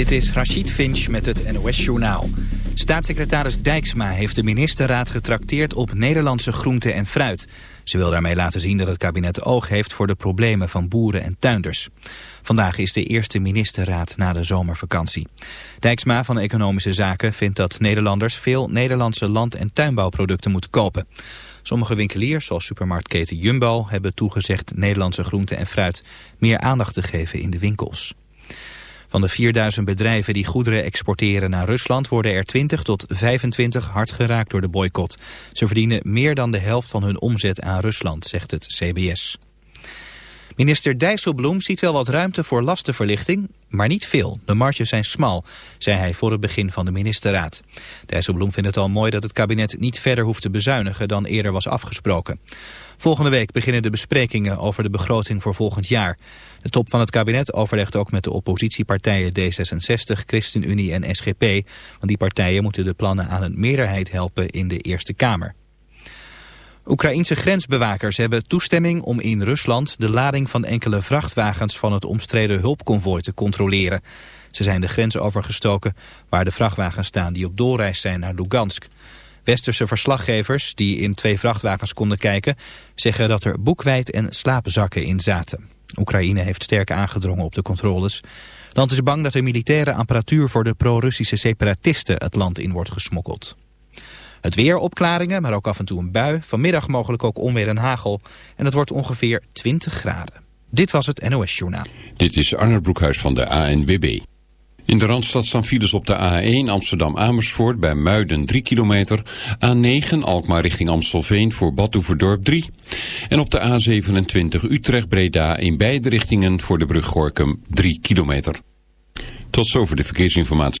Dit is Rachid Finch met het NOS-journaal. Staatssecretaris Dijksma heeft de ministerraad getrakteerd op Nederlandse groente en fruit. Ze wil daarmee laten zien dat het kabinet oog heeft voor de problemen van boeren en tuinders. Vandaag is de eerste ministerraad na de zomervakantie. Dijksma van Economische Zaken vindt dat Nederlanders veel Nederlandse land- en tuinbouwproducten moeten kopen. Sommige winkeliers, zoals supermarktketen Jumbo, hebben toegezegd Nederlandse groente en fruit meer aandacht te geven in de winkels. Van de 4000 bedrijven die goederen exporteren naar Rusland worden er 20 tot 25 hard geraakt door de boycott. Ze verdienen meer dan de helft van hun omzet aan Rusland, zegt het CBS. Minister Dijsselbloem ziet wel wat ruimte voor lastenverlichting, maar niet veel. De marges zijn smal, zei hij voor het begin van de ministerraad. Dijsselbloem vindt het al mooi dat het kabinet niet verder hoeft te bezuinigen dan eerder was afgesproken. Volgende week beginnen de besprekingen over de begroting voor volgend jaar. De top van het kabinet overlegt ook met de oppositiepartijen D66, ChristenUnie en SGP. Want die partijen moeten de plannen aan een meerderheid helpen in de Eerste Kamer. Oekraïense grensbewakers hebben toestemming om in Rusland de lading van enkele vrachtwagens van het omstreden hulpconvooi te controleren. Ze zijn de grens overgestoken waar de vrachtwagens staan die op doorreis zijn naar Lugansk. Westerse verslaggevers die in twee vrachtwagens konden kijken zeggen dat er boekwijd en slaapzakken in zaten. Oekraïne heeft sterk aangedrongen op de controles. Land is bang dat er militaire apparatuur voor de pro-Russische separatisten het land in wordt gesmokkeld. Het weer opklaringen, maar ook af en toe een bui. Vanmiddag mogelijk ook onweer en hagel. En het wordt ongeveer 20 graden. Dit was het NOS Journaal. Dit is Arne Broekhuis van de ANWB. In de Randstad staan files op de A1 Amsterdam-Amersfoort bij Muiden 3 kilometer. A9 Alkmaar richting Amstelveen voor Badhoevedorp 3. En op de A27 Utrecht-Breda in beide richtingen voor de brug Gorkum 3 kilometer. Tot zover de verkeersinformatie.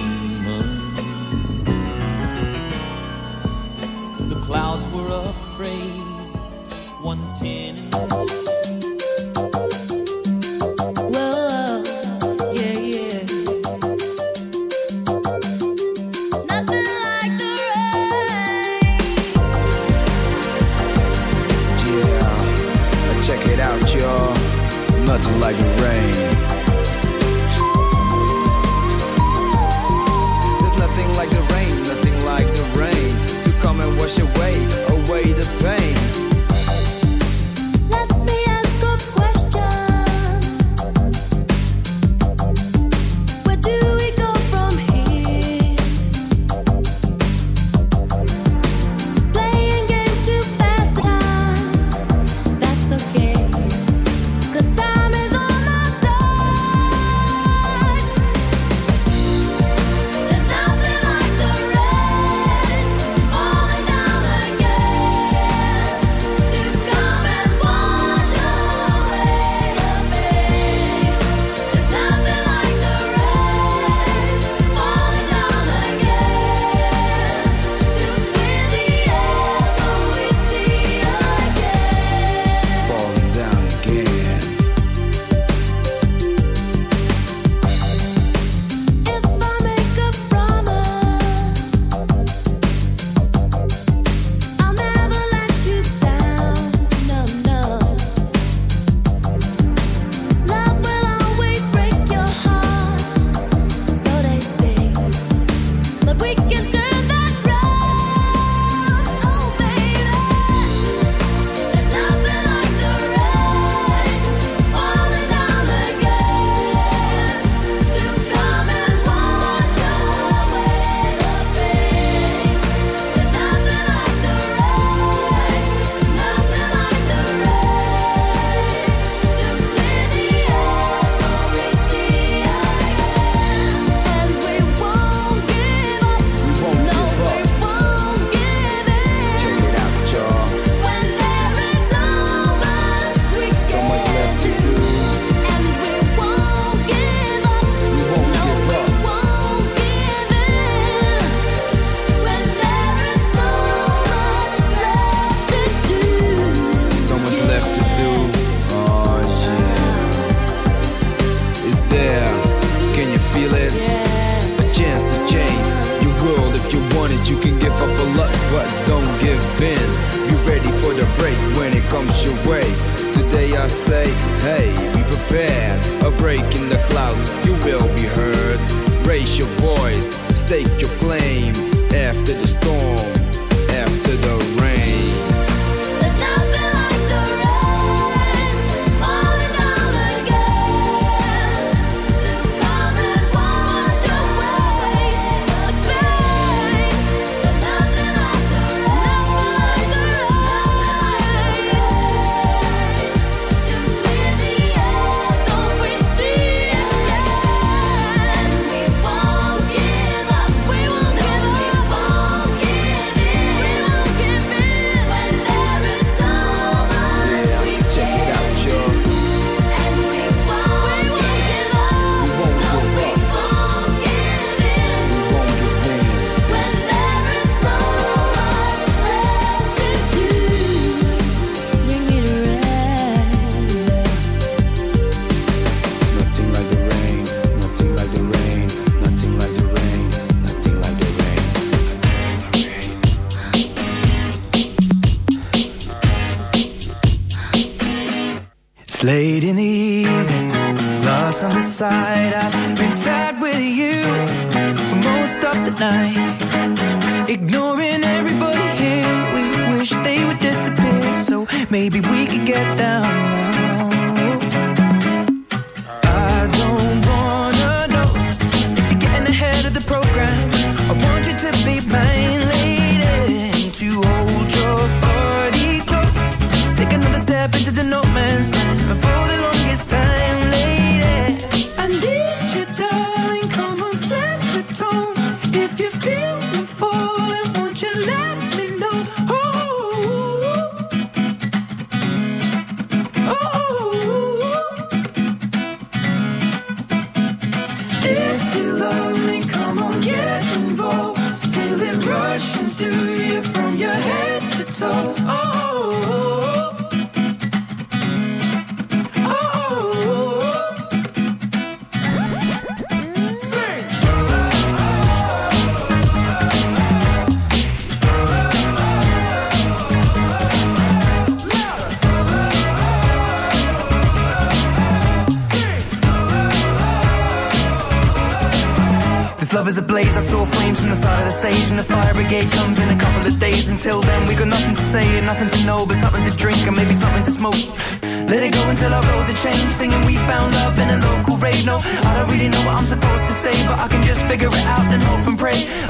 mistake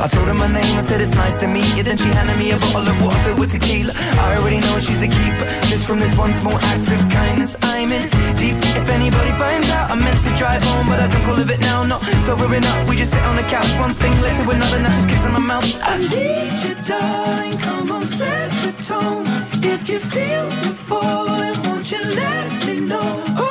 I told her my name, I said it's nice to meet you. Then she handed me a bottle of water filled with tequila. I already know she's a keeper. Just from this one small act of kindness I'm in deep. If anybody finds out I meant to drive home But I drunk all of it now, not sobering up. We just sit on the couch, one thing led to another. Now she's kissing my mouth. I need you darling, come on set the tone. If you feel the falling, won't you let me know? oh,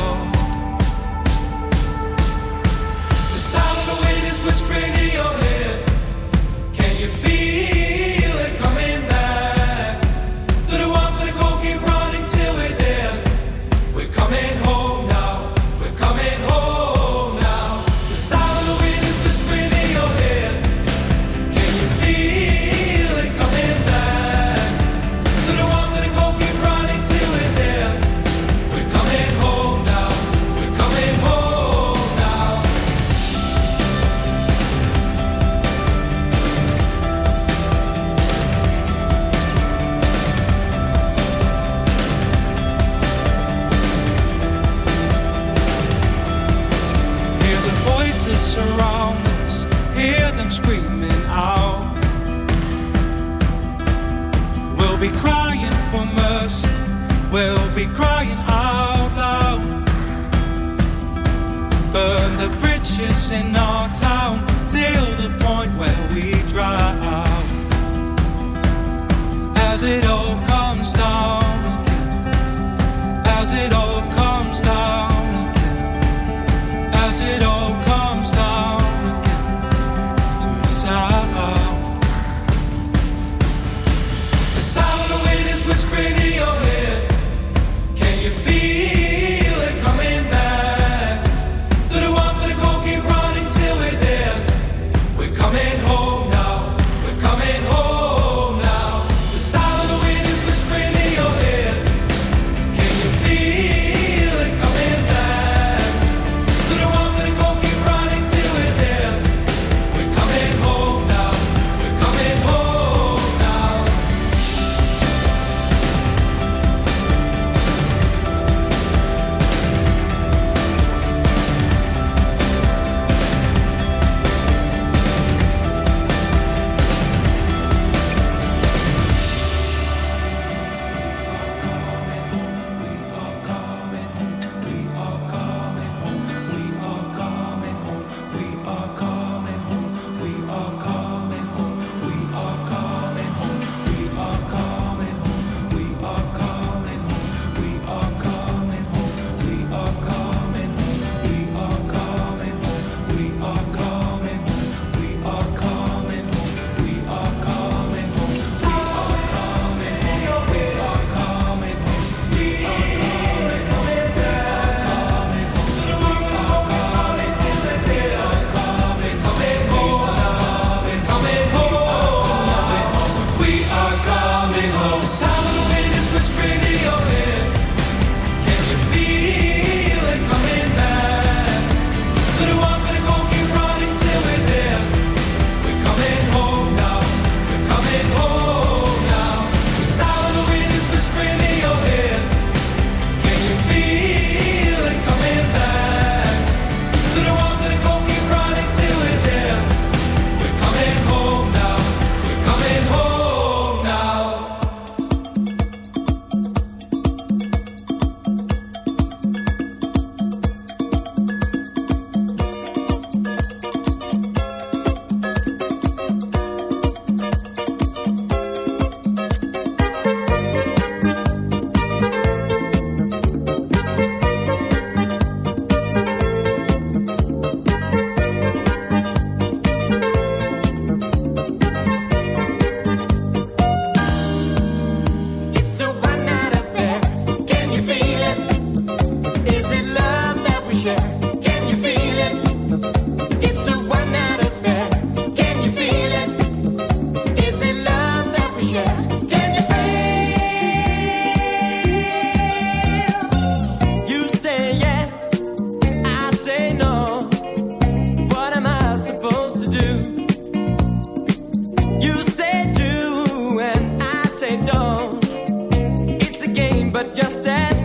But just as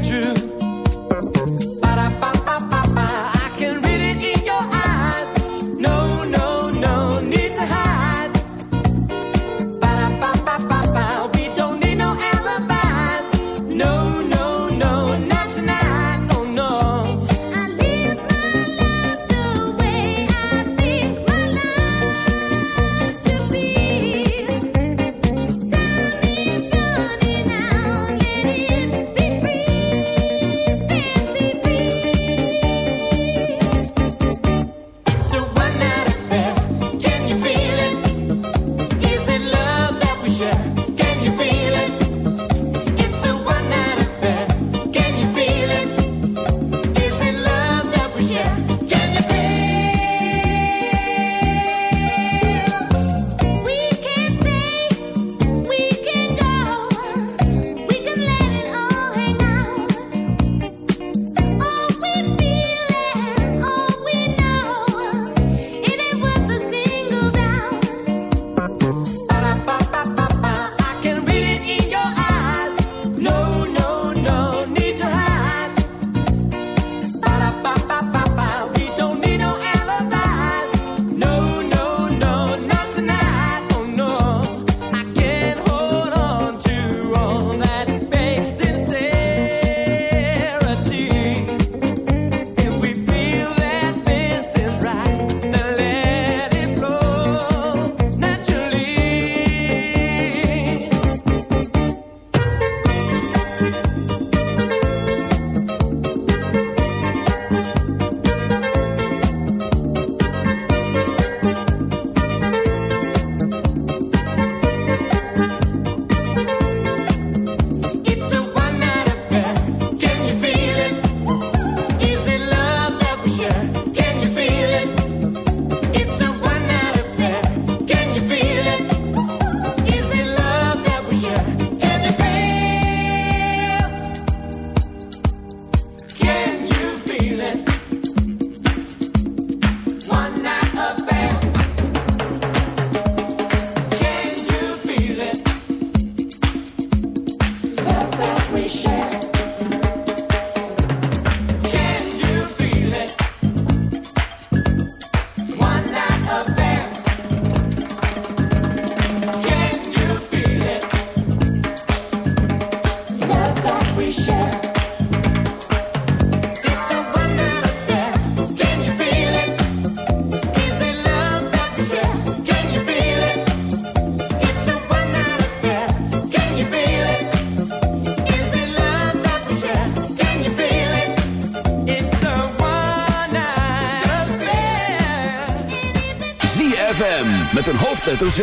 Met een hoofdletter Z.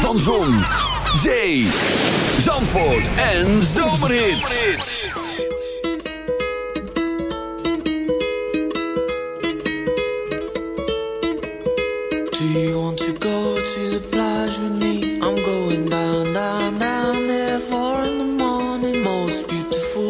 Van Zon, Zee, Zandvoort en Zomerhits. Do you want to go to the plage with me? I'm going down, down, down there. for in the morning, most beautiful.